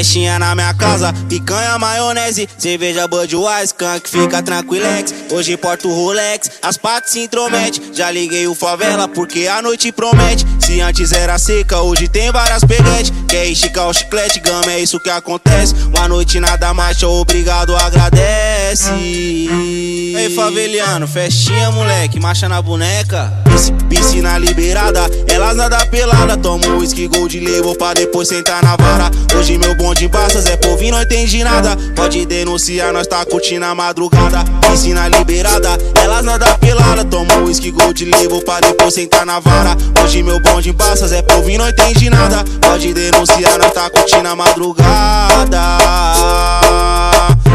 Festinha na minha casa, picanha, maionese, cerveja Budweiser, skunk, fica tranquilex. Hoje porto Rolex, as patas se intromete. Já liguei o favela porque a noite promete. Se antes era seca, hoje tem várias peguetes. Quer esticar o chiclete, gama, é isso que acontece. Uma noite nada mais, obrigado, agradece. Ei, faveliano, festinha, moleque, marcha na boneca. Piscina liberada, elas nada pelada. Tomo whisky, gold label pra depois sentar na vara. Hoje meu bonde embaça, Zé Povinho não entende nada. Pode denunciar, nós tá curtindo a madrugada. Piscina liberada, elas nada pelada. Tomo whisky, gold label pra depois sentar na vara. Hoje meu bonde embaça, Zé Povinho não entende nada. Pode denunciar, nós tá curtindo a madrugada.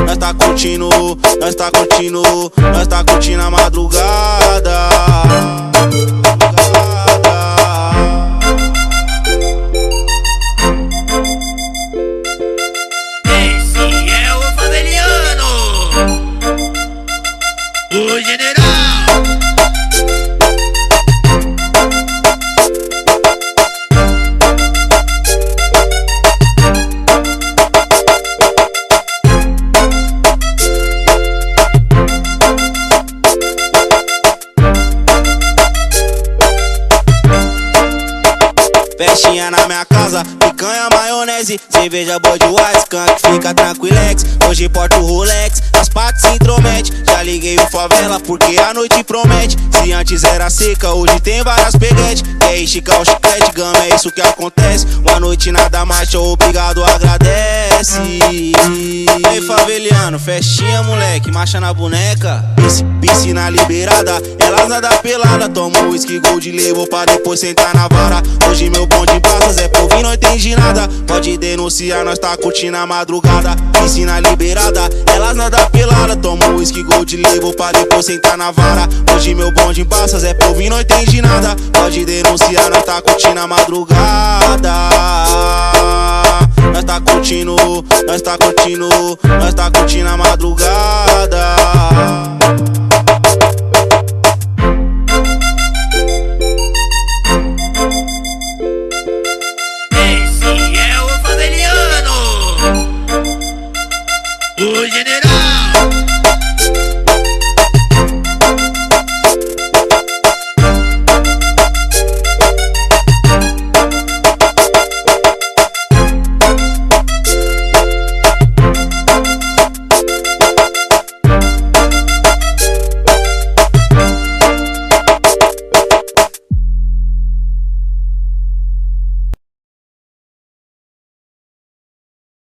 Nós tá curtindo, nós tá curtindo, nós tá curtindo a madrugada. O general. Festinha na minha casa, picanha, maionese, cerveja Budweiser, skunk, fica tranquilex. Hoje porto Rolex, as patas se intromete. Favela porque a noite promete. Se antes era seca, hoje tem várias peguetes. Quer esticar o chiclete, gama, é isso que acontece. Uma noite nada mais, obrigado, agradece. Ei, faveliano, festinha, moleque, marcha na boneca. Piscina liberada, elas nada pelada. Tomo whisky, gold label pra depois sentar na vara. Hoje meu bonde passa, Zé Povinho não entende nada. Pode denunciar, nós tá curtindo a madrugada. Piscina liberada, elas nada pelada. Tomo whisky, gold label pra depois sentar na vara. Hoje meu bonde passa, Zé Povinho não entende nada. Pode denunciar, nós tá curtindo a madrugada. Nós tá curtindo, nós tá curtindo, nós tá curtindo a madrugada.